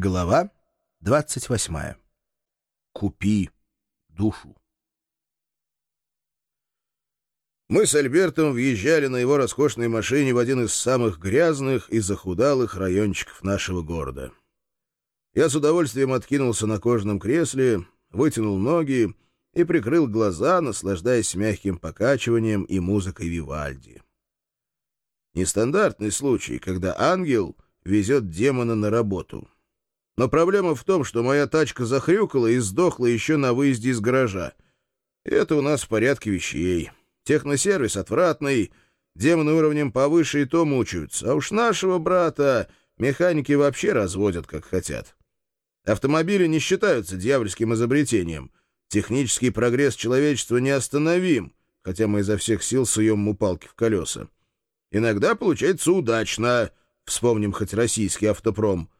Глава 28. Купи душу. Мы с Альбертом въезжали на его роскошной машине в один из самых грязных и захудалых райончиков нашего города. Я с удовольствием откинулся на кожаном кресле, вытянул ноги и прикрыл глаза, наслаждаясь мягким покачиванием и музыкой Вивальди. Нестандартный случай, когда ангел везет демона на работу — но проблема в том, что моя тачка захрюкала и сдохла еще на выезде из гаража. И это у нас в порядке вещей. Техносервис отвратный, демоны уровнем повыше и то мучаются. А уж нашего брата механики вообще разводят, как хотят. Автомобили не считаются дьявольским изобретением. Технический прогресс человечества неостановим, хотя мы изо всех сил суем ему палки в колеса. Иногда получается удачно, вспомним хоть российский автопром —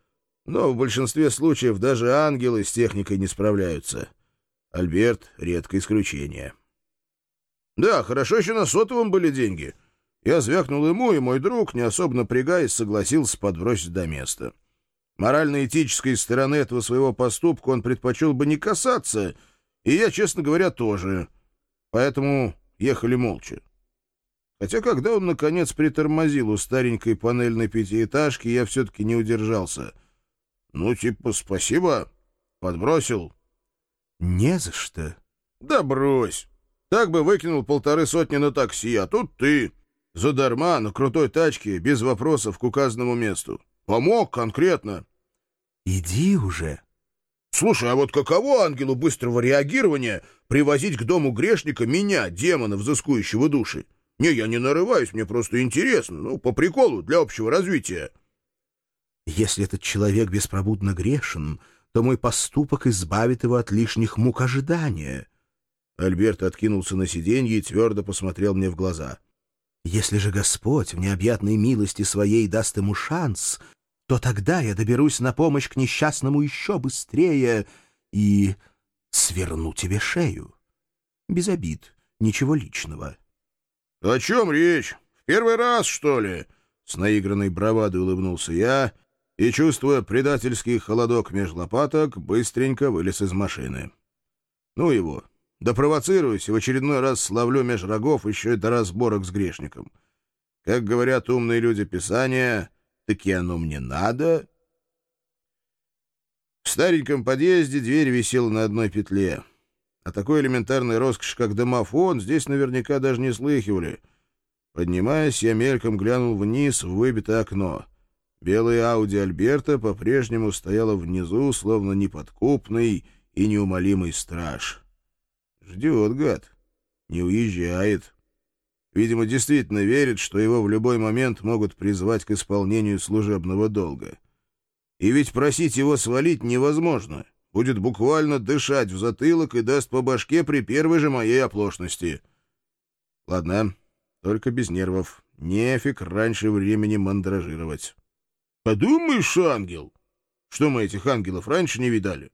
но в большинстве случаев даже ангелы с техникой не справляются. Альберт — редкое исключение. Да, хорошо еще на сотовом были деньги. Я звякнул ему, и мой друг, не особо напрягаясь, согласился подбросить до места. Морально-этической стороны этого своего поступка он предпочел бы не касаться, и я, честно говоря, тоже. Поэтому ехали молча. Хотя, когда он, наконец, притормозил у старенькой панельной пятиэтажки, я все-таки не удержался — ну, типа, спасибо. Подбросил. Не за что. Да брось. Так бы выкинул полторы сотни на такси, а тут ты. Задарма, на крутой тачке, без вопросов к указанному месту. Помог конкретно. Иди уже. Слушай, а вот каково ангелу быстрого реагирования привозить к дому грешника меня, демона, взыскующего души? Не, я не нарываюсь, мне просто интересно. Ну, по приколу, для общего развития. Если этот человек беспробудно грешен, то мой поступок избавит его от лишних мук ожидания. Альберт откинулся на сиденье и твердо посмотрел мне в глаза. Если же Господь в необъятной милости своей даст ему шанс, то тогда я доберусь на помощь к несчастному еще быстрее и сверну тебе шею. Без обид, ничего личного. — О чем речь? В первый раз, что ли? — с наигранной бравадой улыбнулся я и, чувствуя предательский холодок меж лопаток, быстренько вылез из машины. Ну его, да провоцируюсь и в очередной раз славлю меж рогов еще и до разборок с грешником. Как говорят умные люди Писания, таки оно мне надо. В стареньком подъезде дверь висела на одной петле. А такой элементарной роскошь, как домофон, здесь наверняка даже не слыхивали. Поднимаясь, я мельком глянул вниз в выбитое окно — Белая Ауди Альберта по-прежнему стояла внизу, словно неподкупный и неумолимый страж. Ждет, гад. Не уезжает. Видимо, действительно верит, что его в любой момент могут призвать к исполнению служебного долга. И ведь просить его свалить невозможно. Будет буквально дышать в затылок и даст по башке при первой же моей оплошности. Ладно, только без нервов. Нефиг раньше времени мандражировать. Подумаешь, ангел! Что мы этих ангелов раньше не видали?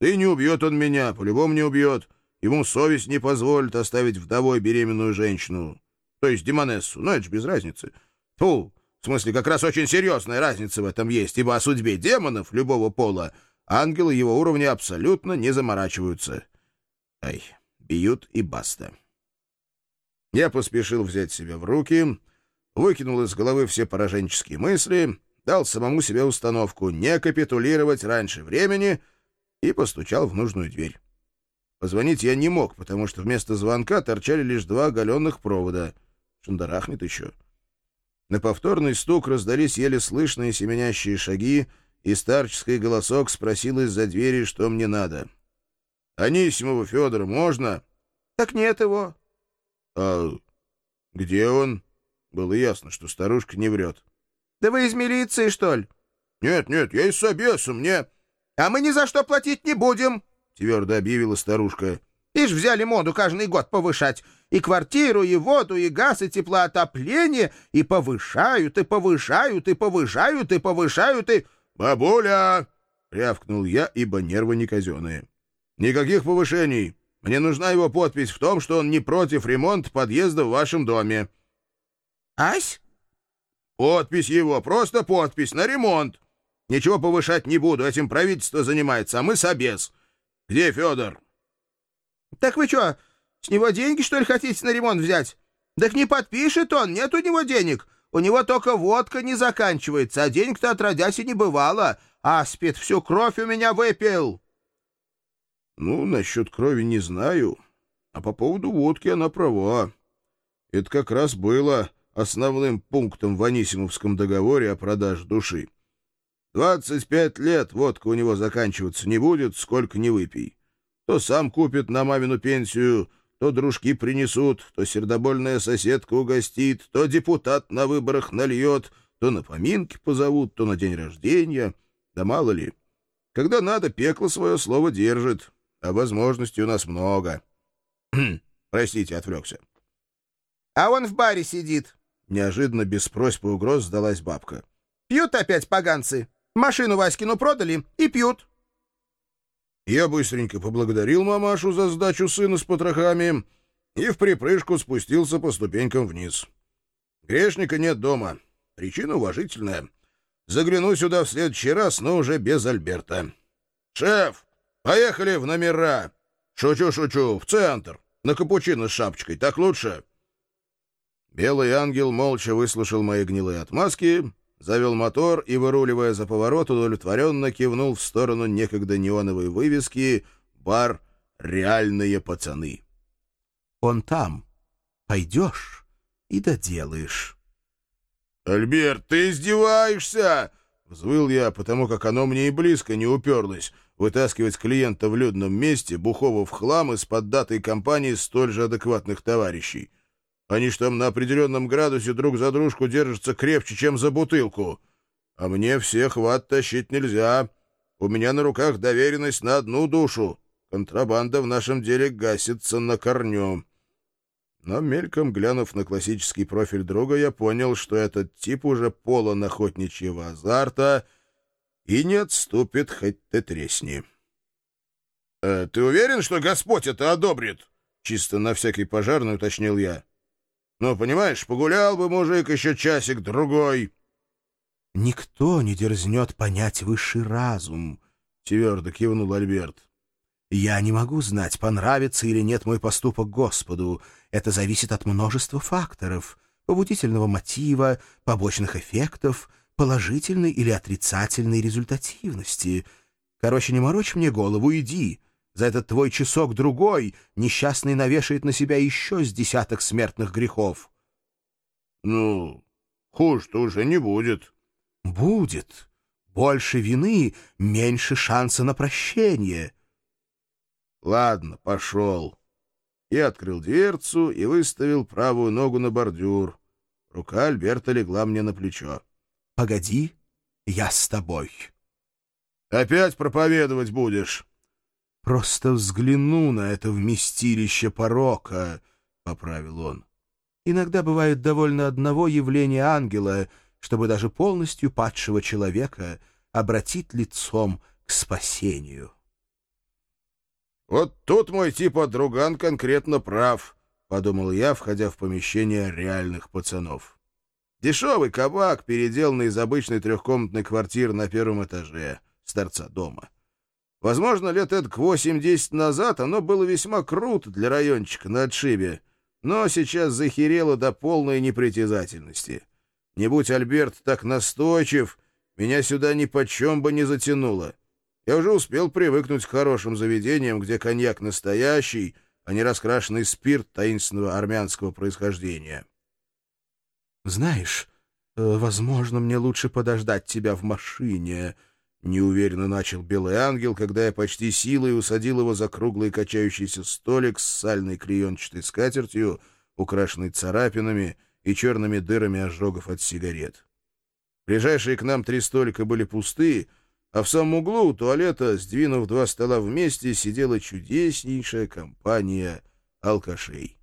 Да и не убьет он меня, по-любому не убьет. Ему совесть не позволит оставить вдовой беременную женщину. То есть демонессу, но это же без разницы. Фу, в смысле, как раз очень серьезная разница в этом есть, ибо о судьбе демонов любого пола ангелы его уровня абсолютно не заморачиваются. Ай, бьют и баста. Я поспешил взять себя в руки, выкинул из головы все пораженческие мысли дал самому себе установку не капитулировать раньше времени и постучал в нужную дверь. Позвонить я не мог, потому что вместо звонка торчали лишь два оголенных провода. Шандарахнет еще. На повторный стук раздались еле слышные семенящие шаги, и старческий голосок спросил из-за двери, что мне надо. «Анисимова Федора можно?» «Так нет его». «А где он?» Было ясно, что старушка не врет. Да вы из милиции, что ли? Нет, нет, я из собеса, мне... А мы ни за что платить не будем, твердо объявила старушка. Ишь, взяли моду каждый год повышать. И квартиру, и воду, и газ, и теплоотопление. И повышают, и повышают, и повышают, и повышают, и... «Бабуля!» — рявкнул я, ибо нервы не казенные. «Никаких повышений. Мне нужна его подпись в том, что он не против ремонта подъезда в вашем доме». «Ась?» Подпись его, просто подпись, на ремонт. Ничего повышать не буду, этим правительство занимается, а мы собес. Где Федор? — Так вы что, с него деньги, что ли, хотите на ремонт взять? Так не подпишет он, нет у него денег. У него только водка не заканчивается, а денег-то отродясь и не бывало. А спит всю кровь у меня выпил. — Ну, насчет крови не знаю, а по поводу водки она права. Это как раз было основным пунктом в Анисимовском договоре о продаже души. Двадцать пять лет водка у него заканчиваться не будет, сколько не выпей. То сам купит на мамину пенсию, то дружки принесут, то сердобольная соседка угостит, то депутат на выборах нальет, то на поминки позовут, то на день рождения. Да мало ли. Когда надо, пекло свое слово держит, а возможностей у нас много. Простите, отвлекся. — А он в баре сидит. Неожиданно, без просьбы и угроз, сдалась бабка. — Пьют опять поганцы. Машину Васькину продали и пьют. Я быстренько поблагодарил мамашу за сдачу сына с потрохами и в припрыжку спустился по ступенькам вниз. Грешника нет дома. Причина уважительная. Загляну сюда в следующий раз, но уже без Альберта. «Шеф, поехали в номера!» «Шучу-шучу, в центр, на капучино с шапочкой, так лучше?» Белый ангел молча выслушал мои гнилые отмазки завел мотор и, выруливая за поворот, удовлетворенно кивнул в сторону некогда неоновой вывески «Бар «Реальные пацаны». «Он там. Пойдешь и доделаешь». «Альберт, ты издеваешься!» — взвыл я, потому как оно мне и близко не уперлось вытаскивать клиента в людном месте, бухого в хлам из-под датой компании столь же адекватных товарищей. Они ж там на определенном градусе друг за дружку держатся крепче, чем за бутылку. А мне всех ват тащить нельзя. У меня на руках доверенность на одну душу. Контрабанда в нашем деле гасится на корню. Но мельком глянув на классический профиль друга, я понял, что этот тип уже полон охотничьего азарта и не отступит, хоть ты тресни. «Э, «Ты уверен, что Господь это одобрит?» — чисто на всякий пожарный уточнил я. Ну, понимаешь, погулял бы мужик еще часик-другой. — Никто не дерзнет понять высший разум, — твердо кивнул Альберт. — Я не могу знать, понравится или нет мой поступок Господу. Это зависит от множества факторов — побудительного мотива, побочных эффектов, положительной или отрицательной результативности. Короче, не морочь мне голову, иди. За этот твой часок-другой несчастный навешает на себя еще с десяток смертных грехов. — Ну, хуже-то уже не будет. — Будет. Больше вины, меньше шанса на прощение. — Ладно, пошел. Я открыл дверцу и выставил правую ногу на бордюр. Рука Альберта легла мне на плечо. — Погоди, я с тобой. — Опять проповедовать будешь? Просто взгляну на это вместилище порока, — поправил он. Иногда бывает довольно одного явления ангела, чтобы даже полностью падшего человека обратить лицом к спасению. «Вот тут мой типа друган конкретно прав», — подумал я, входя в помещение реальных пацанов. Дешевый кабак, переделанный из обычной трехкомнатной квартиры на первом этаже, с торца дома. Возможно, лет эдак восемь-десять назад оно было весьма круто для райончика на отшибе, но сейчас захерело до полной непритязательности. Не будь Альберт так настойчив, меня сюда ни почем бы не затянуло. Я уже успел привыкнуть к хорошим заведениям, где коньяк настоящий, а не раскрашенный спирт таинственного армянского происхождения. «Знаешь, э, возможно, мне лучше подождать тебя в машине», Неуверенно начал белый ангел, когда я почти силой усадил его за круглый качающийся столик с сальной клеенчатой скатертью, украшенной царапинами и черными дырами ожогов от сигарет. Ближайшие к нам три столика были пусты, а в самом углу у туалета, сдвинув два стола вместе, сидела чудеснейшая компания алкашей.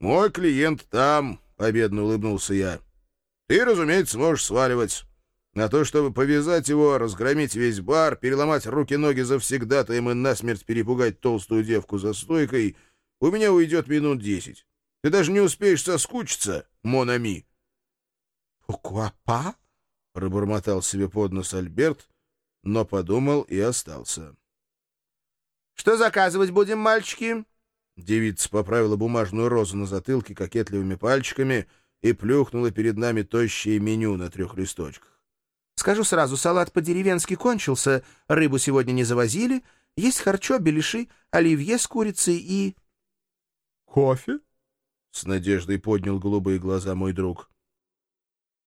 «Мой клиент там», — победно улыбнулся я. «Ты, разумеется, можешь сваливать». На то, чтобы повязать его, разгромить весь бар, переломать руки-ноги завсегдатаем и насмерть перепугать толстую девку за стойкой, у меня уйдет минут десять. Ты даже не успеешь соскучиться, Монами. — Покуапа? — пробормотал себе под нос Альберт, но подумал и остался. «Что заказывать будем, мальчики?» Девица поправила бумажную розу на затылке кокетливыми пальчиками и плюхнула перед нами тощее меню на трех листочках. «Скажу сразу, салат по-деревенски кончился, рыбу сегодня не завозили, есть харчо, беляши, оливье с курицей и...» «Кофе?» — с надеждой поднял голубые глаза мой друг.